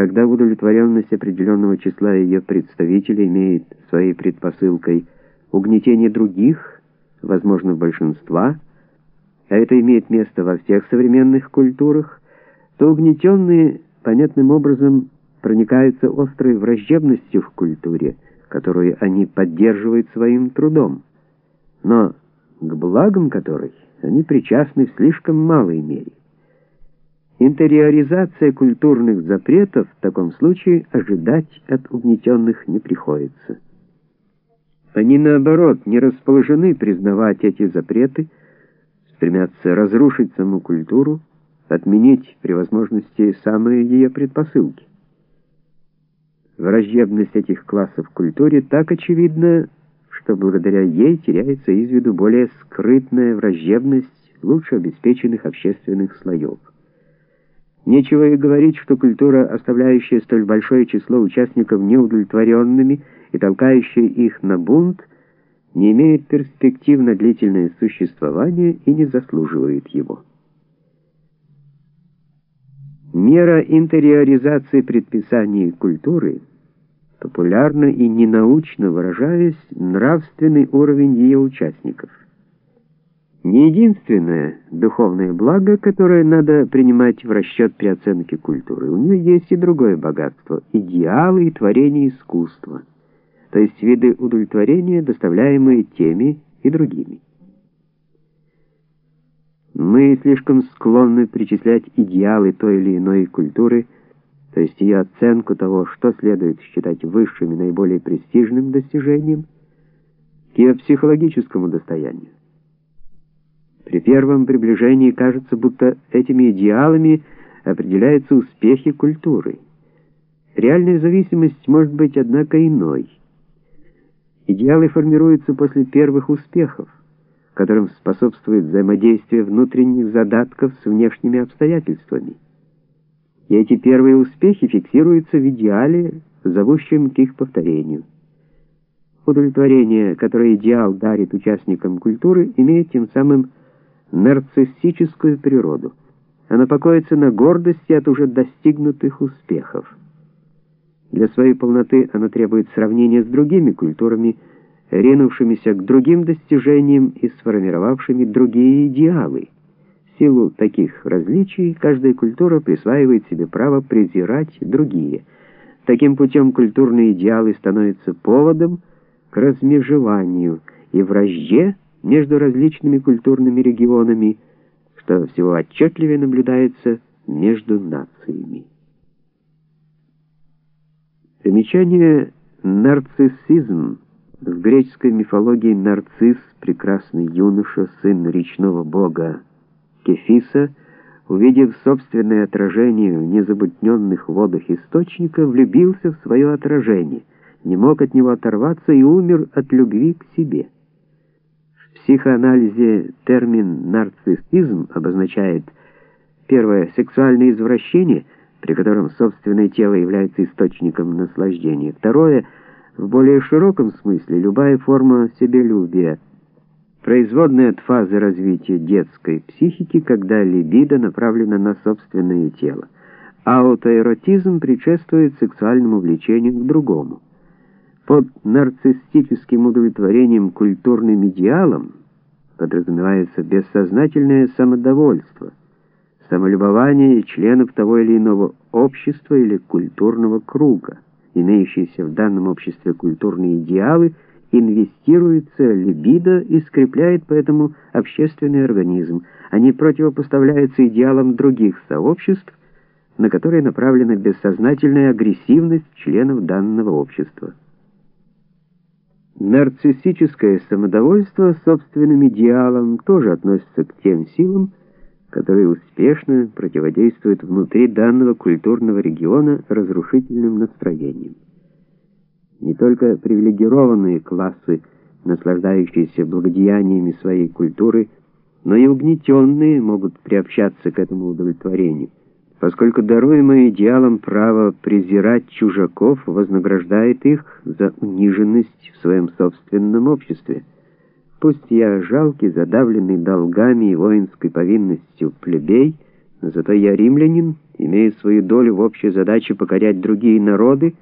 Когда удовлетворенность определенного числа ее представителей имеет своей предпосылкой угнетение других, возможно, большинства, а это имеет место во всех современных культурах, то угнетенные понятным образом проникаются острой враждебностью в культуре, которую они поддерживают своим трудом, но к благам которой они причастны в слишком малой мере. Интериоризация культурных запретов в таком случае ожидать от угнетенных не приходится. Они, наоборот, не расположены признавать эти запреты, стремятся разрушить саму культуру, отменить при возможности самые ее предпосылки. Враждебность этих классов в культуре так очевидна, что благодаря ей теряется из виду более скрытная враждебность лучше обеспеченных общественных слоев. Нечего и говорить, что культура, оставляющая столь большое число участников неудовлетворенными и толкающая их на бунт, не имеет перспектив на длительное существование и не заслуживает его. Мера интериоризации предписаний культуры популярно и ненаучно выражаясь, нравственный уровень ее участников не единственное духовное благо, которое надо принимать в расчет при оценке культуры. У нее есть и другое богатство — идеалы и творения искусства, то есть виды удовлетворения, доставляемые теми и другими. Мы слишком склонны причислять идеалы той или иной культуры, то есть ее оценку того, что следует считать высшим и наиболее престижным достижением, к ее психологическому достоянию. При первом приближении кажется, будто этими идеалами определяются успехи культуры. Реальная зависимость может быть, однако, иной. Идеалы формируются после первых успехов, которым способствует взаимодействие внутренних задатков с внешними обстоятельствами. И эти первые успехи фиксируются в идеале, зовущем к их повторению. Удовлетворение, которое идеал дарит участникам культуры, имеет тем самым нарциссическую природу. Она покоится на гордости от уже достигнутых успехов. Для своей полноты она требует сравнения с другими культурами, ринувшимися к другим достижениям и сформировавшими другие идеалы. В силу таких различий каждая культура присваивает себе право презирать другие. Таким путем культурные идеалы становятся поводом к размежеванию и вражде, между различными культурными регионами, что всего отчетливее наблюдается между нациями. Примечание «нарциссизм» в греческой мифологии нарцисс, прекрасный юноша, сын речного бога Кефиса, увидев собственное отражение в незабутненных водах источника, влюбился в свое отражение, не мог от него оторваться и умер от любви к себе психоанализе термин «нарциссизм» обозначает первое — сексуальное извращение, при котором собственное тело является источником наслаждения. Второе — в более широком смысле любая форма себелюбия, производная от фазы развития детской психики, когда либидо направлено на собственное тело. Аутоэротизм предшествует сексуальному влечению к другому. Под нарциссическим удовлетворением культурным идеалом подразумевается бессознательное самодовольство, самолюбование членов того или иного общества или культурного круга. Имеющиеся в данном обществе культурные идеалы инвестируются либидо и скрепляет поэтому общественный организм. Они противопоставляются идеалам других сообществ, на которые направлена бессознательная агрессивность членов данного общества. Нарциссическое самодовольство собственным идеалом тоже относится к тем силам, которые успешно противодействуют внутри данного культурного региона разрушительным настроениям. Не только привилегированные классы, наслаждающиеся благодеяниями своей культуры, но и угнетенные могут приобщаться к этому удовлетворению поскольку даруемое идеалом право презирать чужаков вознаграждает их за униженность в своем собственном обществе. Пусть я жалкий, задавленный долгами и воинской повинностью плебей, Зато я римлянин, имею свою долю в общей задаче покорять другие народы,